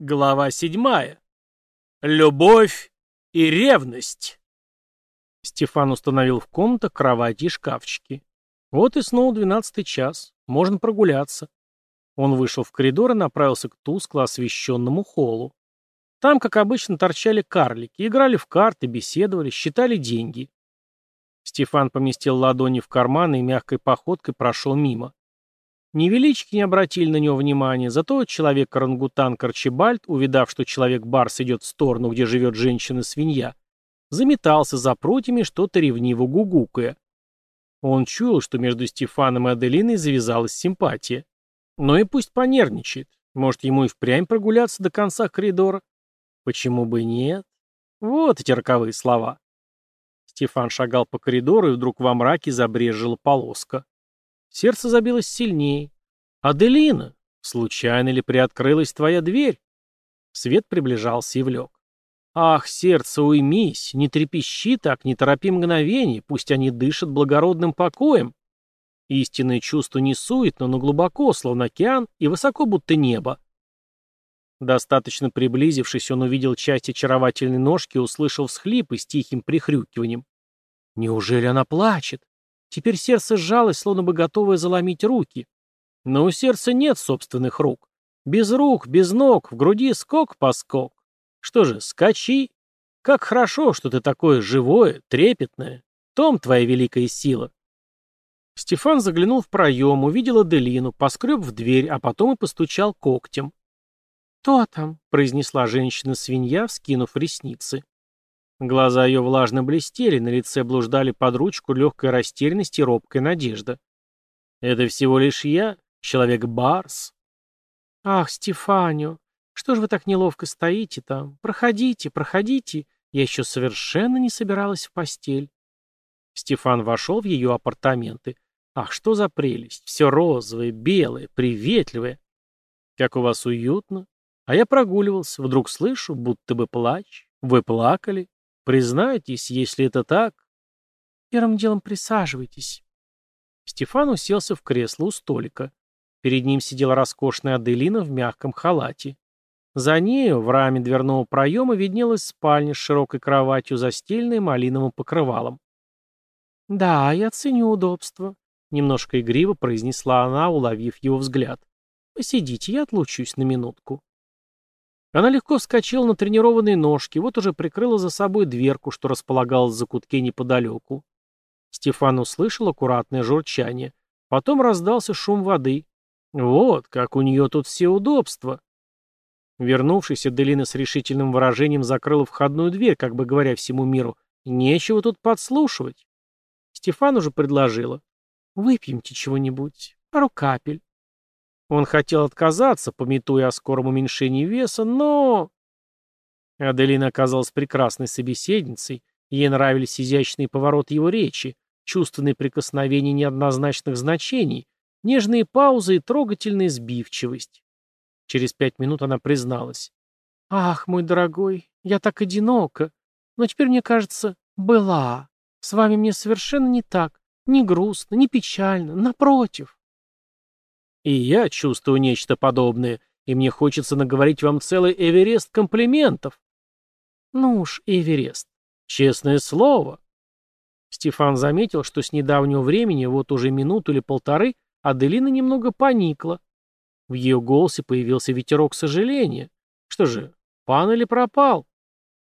Глава седьмая. Любовь и ревность. Стефан установил в комнатах кровати и шкафчики. Вот и снова двенадцатый час. Можно прогуляться. Он вышел в коридор и направился к тускло освещенному холлу. Там, как обычно, торчали карлики, играли в карты, беседовали, считали деньги. Стефан поместил ладони в карманы и мягкой походкой прошел мимо. Невелички не обратили на него внимания, зато человек-орангутан Корчебальд, увидав, что человек-барс идет в сторону, где живет женщина-свинья, заметался за прутьями, что-то ревниво гугукая. Он чуял, что между Стефаном и Аделиной завязалась симпатия. Но и пусть понервничает. Может, ему и впрямь прогуляться до конца коридора? Почему бы нет? Вот эти роковые слова. Стефан шагал по коридору, и вдруг во мраке забрежила полоска. Сердце забилось сильнее. «Аделина, случайно ли приоткрылась твоя дверь?» Свет приближался и влек. «Ах, сердце, уймись, не трепещи так, не торопи мгновение, пусть они дышат благородным покоем». Истинное чувство не суетно, но глубоко, словно океан, и высоко, будто небо. Достаточно приблизившись, он увидел часть очаровательной ножки и услышал всхлипы с тихим прихрюкиванием. «Неужели она плачет?» Теперь сердце сжалось, словно бы готовое заломить руки. Но у сердца нет собственных рук. Без рук, без ног, в груди скок по скок. Что же, скачи. Как хорошо, что ты такое живое, трепетное. том твоя великая сила. Стефан заглянул в проем, увидел Аделину, поскреб в дверь, а потом и постучал когтем. «Кто там?» — произнесла женщина-свинья, вскинув ресницы. Глаза ее влажно блестели, на лице блуждали под ручку легкая растерянность и робкая надежда. «Это всего лишь я, человек-барс». «Ах, Стефанио, что же вы так неловко стоите там? Проходите, проходите. Я еще совершенно не собиралась в постель». Стефан вошел в ее апартаменты. Ах, что за прелесть! Все розовое, белое, приветливое. Как у вас уютно. А я прогуливался, вдруг слышу, будто бы плач. Вы плакали? Признайтесь, если это так. Первым делом присаживайтесь. Стефан уселся в кресло у столика. Перед ним сидела роскошная Аделина в мягком халате. За нею, в раме дверного проема, виднелась спальня с широкой кроватью, застеленной малиновым покрывалом. «Да, я ценю удобство», — немножко игриво произнесла она, уловив его взгляд. «Посидите, я отлучусь на минутку». Она легко вскочила на тренированные ножки, вот уже прикрыла за собой дверку, что располагалась в закутке неподалеку. Стефан услышал аккуратное журчание. Потом раздался шум воды. Вот, как у нее тут все удобства. Вернувшись, Аделина с решительным выражением закрыла входную дверь, как бы говоря всему миру, нечего тут подслушивать. Стефан уже предложила. Выпьемте чего-нибудь, пару капель. Он хотел отказаться, пометуя о скором уменьшении веса, но... Аделина оказалась прекрасной собеседницей, ей нравились изящные повороты его речи, чувственные прикосновения неоднозначных значений, нежные паузы и трогательная сбивчивость. Через пять минут она призналась. «Ах, мой дорогой, я так одинока, но теперь мне кажется, была. С вами мне совершенно не так, не грустно, не печально, напротив». И я чувствую нечто подобное, и мне хочется наговорить вам целый Эверест комплиментов. Ну уж, Эверест. Честное слово. Стефан заметил, что с недавнего времени, вот уже минуту или полторы, Аделина немного поникла. В ее голосе появился ветерок сожаления. Что же, пан или пропал?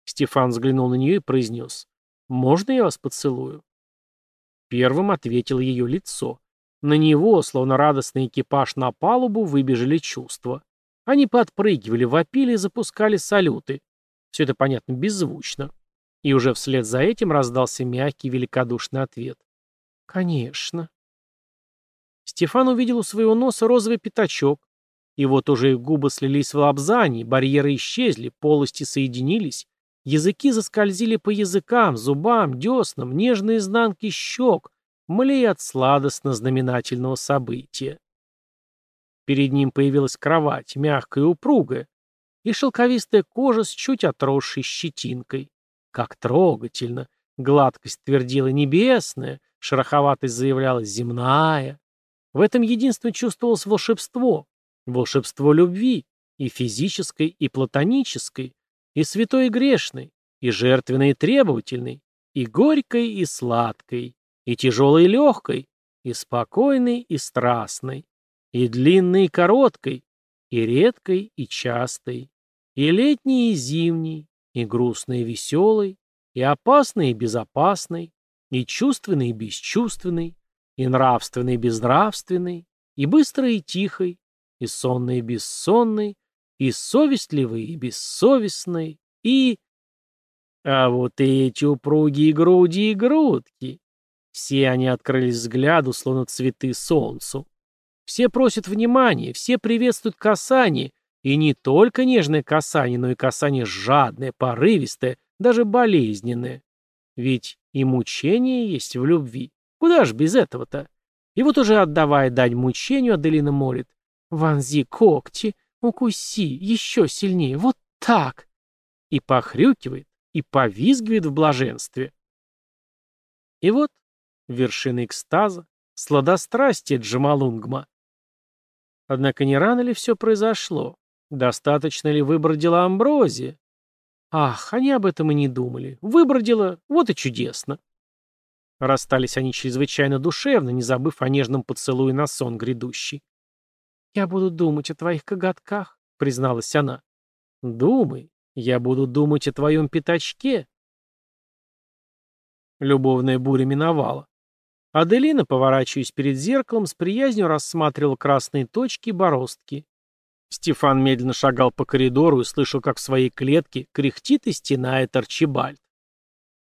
Стефан взглянул на нее и произнес. «Можно я вас поцелую?» Первым ответил ее лицо. На него, словно радостный экипаж на палубу, выбежали чувства. Они подпрыгивали, вопили и запускали салюты. Все это, понятно, беззвучно. И уже вслед за этим раздался мягкий великодушный ответ. «Конечно». Стефан увидел у своего носа розовый пятачок. И вот уже их губы слились в лапзании, барьеры исчезли, полости соединились, языки заскользили по языкам, зубам, деснам, нежные изнанки щек, млея от сладостно-знаменательного события. Перед ним появилась кровать, мягкая и упругая, и шелковистая кожа с чуть отросшей щетинкой. Как трогательно! Гладкость твердила небесная, шероховатость заявляла земная. В этом единстве чувствовалось волшебство, волшебство любви, и физической, и платонической, и святой и грешной, и жертвенной и требовательной, и горькой и сладкой, и тяжелой и легкой, и спокойной и страстной, и длинной и короткой, и редкой и частой, и летней и зимней, и грустной и веселой, и опасной и безопасной, и чувственной и бесчувственной, и нравственной и безнравственной, и быстрой и тихой, и сонной и бессонной, и совестливой и бессовестной, и... А вот эти упругие груди и грудки. Все они открылись взгляду, словно цветы солнцу. Все просят внимания, все приветствуют касание, и не только нежное касание, но и касание жадное, порывистое, даже болезненное. Ведь и мучение есть в любви. Куда ж без этого-то? И вот уже отдавая дань мучению, Аделина молит. «Вонзи когти, укуси, еще сильнее, вот так!» И похрюкивает, и повизгивает в блаженстве. И вот вершина экстаза, сладострастие Джамалунгма. Однако не рано ли все произошло? Достаточно ли выбродила амброзия? Ах, они об этом и не думали. Выбродила, вот и чудесно. Расстались они чрезвычайно душевно, не забыв о нежном поцелуе на сон грядущий. «Я буду думать о твоих коготках», — призналась она. «Думай, я буду думать о твоем пятачке». Любовная буря миновала. Аделина, поворачиваясь перед зеркалом, с приязнью рассматривала красные точки и бороздки. Стефан медленно шагал по коридору и слышал, как в своей клетке кряхтит и стенает Арчибальд.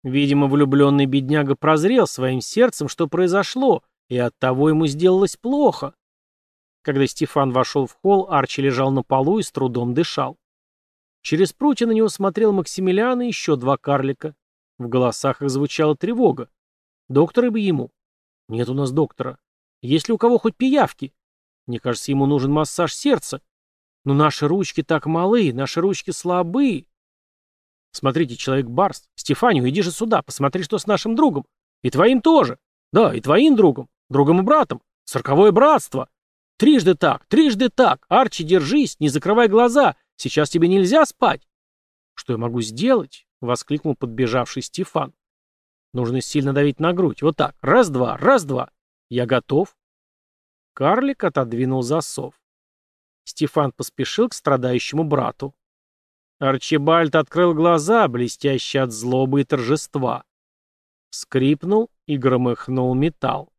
Видимо, влюбленный бедняга прозрел своим сердцем, что произошло, и оттого ему сделалось плохо. Когда Стефан вошел в холл, Арчи лежал на полу и с трудом дышал. Через прутья на него смотрел Максимилиан и еще два карлика. В голосах их звучала тревога. Доктор бы ему. Нет у нас доктора. Есть ли у кого хоть пиявки? Мне кажется, ему нужен массаж сердца. Но наши ручки так малы, наши ручки слабы. Смотрите, человек-барс. Стефанию, иди же сюда, посмотри, что с нашим другом. И твоим тоже. Да, и твоим другом. Другом и братом. Цирковое братство. Трижды так, трижды так. Арчи, держись, не закрывай глаза. Сейчас тебе нельзя спать. Что я могу сделать? Воскликнул подбежавший Стефан. Нужно сильно давить на грудь. Вот так. Раз-два, раз-два. Я готов. Карлик отодвинул засов. Стефан поспешил к страдающему брату. Арчибальд открыл глаза, блестящие от злобы и торжества. Скрипнул и громыхнул металл.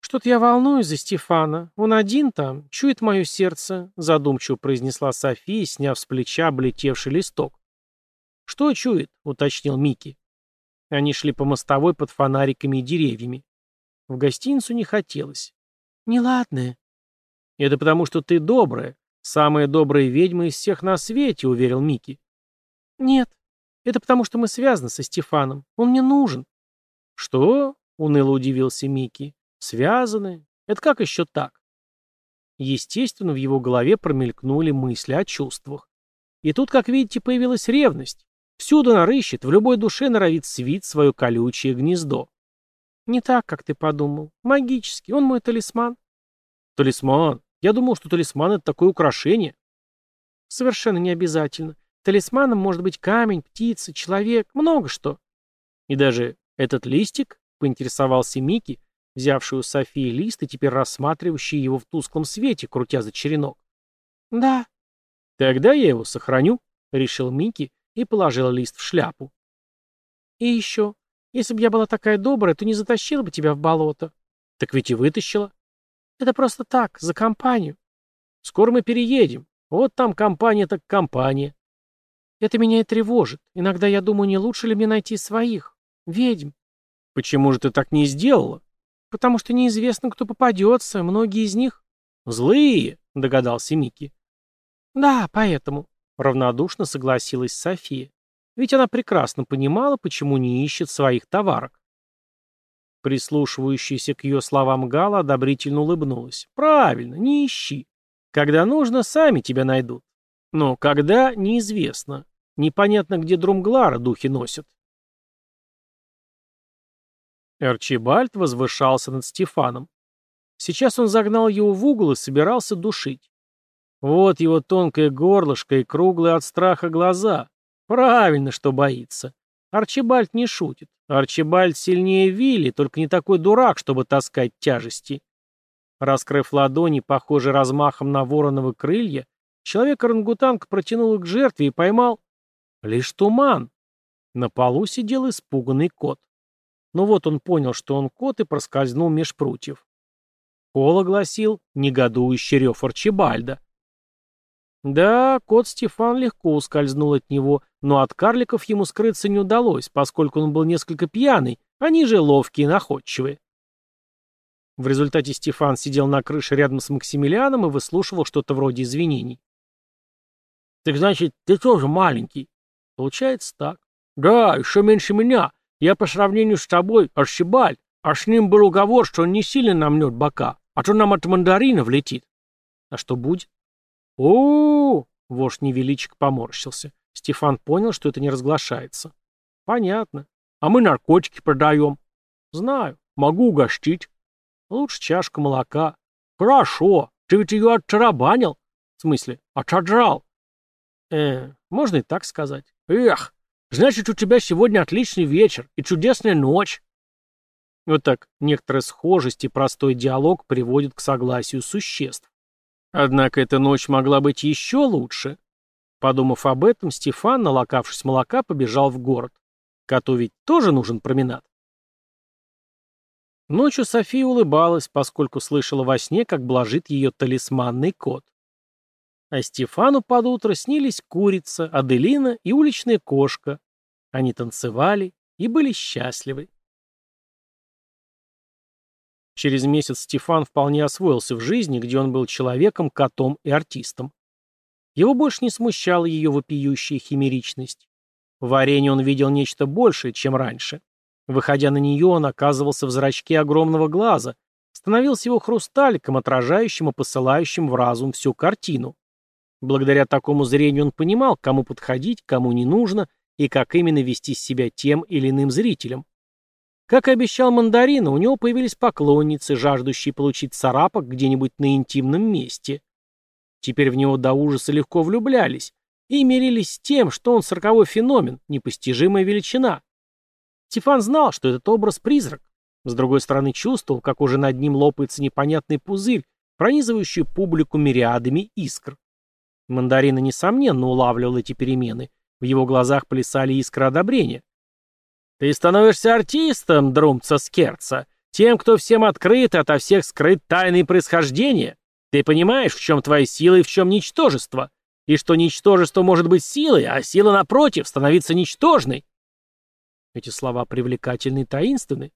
«Что-то я волнуюсь за Стефана. Он один там, чует мое сердце», — задумчиво произнесла София, сняв с плеча облетевший листок. «Что чует?» — уточнил Микки. Они шли по мостовой под фонариками и деревьями. В гостиницу не хотелось. «Неладное». «Это потому, что ты добрая. Самая добрая ведьма из всех на свете», — уверил Микки. «Нет, это потому, что мы связаны со Стефаном. Он мне нужен». «Что?» — уныло удивился Микки. «Связаны? Это как еще так?» Естественно, в его голове промелькнули мысли о чувствах. И тут, как видите, появилась ревность. Всюду нарыщет, в любой душе норовит свить свое колючее гнездо. Не так, как ты подумал. Магический. Он мой талисман. Талисман? Я думал, что талисман — это такое украшение. Совершенно не обязательно. Талисманом может быть камень, птица, человек, много что. И даже этот листик, поинтересовался Микки, взявший у Софии лист и теперь рассматривающий его в тусклом свете, крутя за черенок. Да. Тогда я его сохраню, решил Микки и положил лист в шляпу. И еще, если бы я была такая добрая, то не затащила бы тебя в болото. Так ведь и вытащила. Это просто так, за компанию. Скоро мы переедем. Вот там компания так компания. Это меня и тревожит. Иногда я думаю, не лучше ли мне найти своих. Ведьм. Почему же ты так не сделала? Потому что неизвестно, кто попадется. Многие из них злые, догадался Микки. Да, поэтому. Равнодушно согласилась София. Ведь она прекрасно понимала, почему не ищет своих товарок. Прислушивающаяся к ее словам Гала одобрительно улыбнулась. «Правильно, не ищи. Когда нужно, сами тебя найдут. Но когда — неизвестно. Непонятно, где Друмглара духи носят». Арчибальд возвышался над Стефаном. Сейчас он загнал его в угол и собирался душить. Вот его тонкое горлышко и круглые от страха глаза. Правильно, что боится. Арчибальд не шутит. Арчибальд сильнее Вилли, только не такой дурак, чтобы таскать тяжести. Раскрыв ладони, похожие размахом на вороновы крылья, человек-орангутанг протянул их к жертве и поймал лишь туман. На полу сидел испуганный кот. Но вот он понял, что он кот, и проскользнул меж прутьев. Кол огласил негодующий рев Арчибальда. Да, кот Стефан легко ускользнул от него, но от карликов ему скрыться не удалось, поскольку он был несколько пьяный, они же ловкие и находчивые. В результате Стефан сидел на крыше рядом с Максимилианом и выслушивал что-то вроде извинений. «Так значит, ты тоже маленький?» «Получается так». «Да, еще меньше меня. Я по сравнению с тобой, Арчибальд, а с ним был уговор, что он не сильно намнет бока, а то нам от мандаринов летит». «А что будет?» -о Вождь невеличек поморщился. Стефан понял, что это не разглашается. «Понятно. А мы наркотики продаем». «Знаю. Могу угостить». Лучше чашка молока. Хорошо. Ты ведь ее оттарабанил. В смысле, отодрал. Э, можно и так сказать. Эх, значит, у тебя сегодня отличный вечер и чудесная ночь. Вот так некоторая схожесть и простой диалог приводит к согласию существ. Однако эта ночь могла быть еще лучше. Подумав об этом, Стефан, налокавшись молока, побежал в город. Коту ведь тоже нужен променад. Ночью София улыбалась, поскольку слышала во сне, как блажит ее талисманный кот. А Стефану под утро снились курица, Аделина и уличная кошка. Они танцевали и были счастливы. Через месяц Стефан вполне освоился в жизни, где он был человеком, котом и артистом. Его больше не смущала ее вопиющая химеричность. В варенье он видел нечто большее, чем раньше. Выходя на нее, он оказывался в зрачке огромного глаза, становился его хрусталиком, отражающим и посылающим в разум всю картину. Благодаря такому зрению он понимал, кому подходить, кому не нужно, и как именно вести себя тем или иным зрителем. Как и обещал мандарина, у него появились поклонницы, жаждущие получить царапок где-нибудь на интимном месте. Теперь в него до ужаса легко влюблялись и мирились с тем, что он сороковой феномен, непостижимая величина. Стефан знал, что этот образ — призрак. С другой стороны, чувствовал, как уже над ним лопается непонятный пузырь, пронизывающий публику мириадами искр. Мандарина, несомненно, улавливал эти перемены. В его глазах плясали искры одобрения. «Ты становишься артистом, Друмца Скерца, тем, кто всем открыт и ото всех скрыт тайны происхождения. Ты понимаешь, в чем твоя сила и в чем ничтожество, и что ничтожество может быть силой, а сила, напротив, становиться ничтожной. Эти слова привлекательны и таинственны.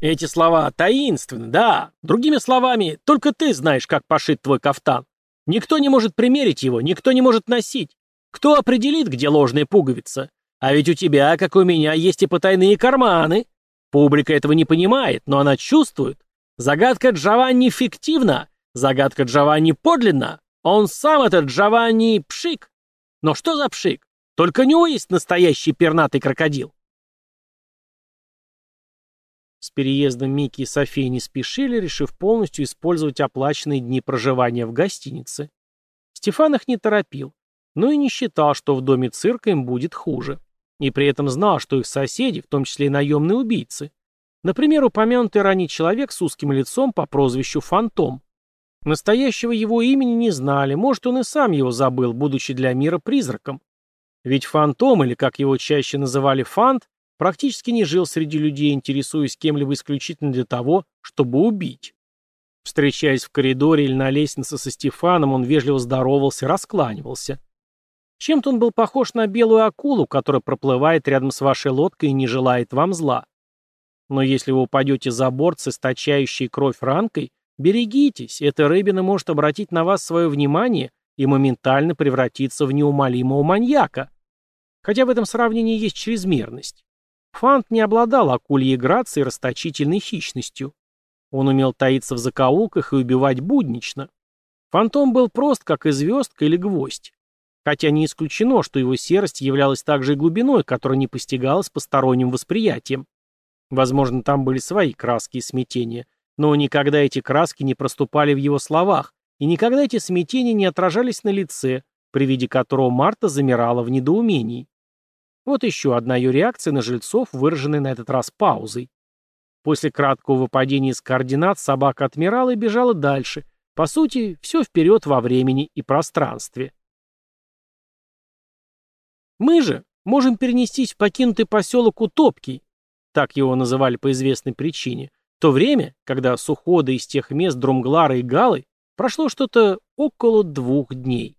Эти слова таинственны, да. Другими словами, только ты знаешь, как пошит твой кафтан. Никто не может примерить его, никто не может носить. Кто определит, где ложная пуговица? А ведь у тебя, как у меня, есть и потайные карманы. Публика этого не понимает, но она чувствует. Загадка Джованни фиктивна, загадка Джованни подлинна. Он сам этот Джованни пшик. Но что за пшик? Только у него есть настоящий пернатый крокодил. С переездом Микки и Софии не спешили, решив полностью использовать оплаченные дни проживания в гостинице. Стефан их не торопил, но и не считал, что в доме цирка им будет хуже. И при этом знал, что их соседи, в том числе и наемные убийцы. Например, упомянутый ранее человек с узким лицом по прозвищу Фантом. Настоящего его имени не знали, может, он и сам его забыл, будучи для мира призраком. Ведь Фантом, или как его чаще называли Фант, Практически не жил среди людей, интересуясь кем-либо исключительно для того, чтобы убить. Встречаясь в коридоре или на лестнице со Стефаном, он вежливо здоровался и раскланивался. Чем-то он был похож на белую акулу, которая проплывает рядом с вашей лодкой и не желает вам зла. Но если вы упадете за борт с источающей кровь ранкой, берегитесь, эта рыбина может обратить на вас свое внимание и моментально превратиться в неумолимого маньяка. Хотя в этом сравнении есть чрезмерность. Фант не обладал акульей грацией и расточительной хищностью. Он умел таиться в закоулках и убивать буднично. Фантом был прост, как и звездка или гвоздь. Хотя не исключено, что его серость являлась также и глубиной, которая не постигалась посторонним восприятием. Возможно, там были свои краски и смятения, Но никогда эти краски не проступали в его словах, и никогда эти смятения не отражались на лице, при виде которого Марта замирала в недоумении. Вот еще одна ее реакция на жильцов, выраженная на этот раз паузой. После краткого выпадения из координат собака отмирала и бежала дальше. По сути, все вперед во времени и пространстве. Мы же можем перенестись в покинутый поселок Утопкий, так его называли по известной причине, в то время, когда с ухода из тех мест Друмглара и Галы прошло что-то около двух дней.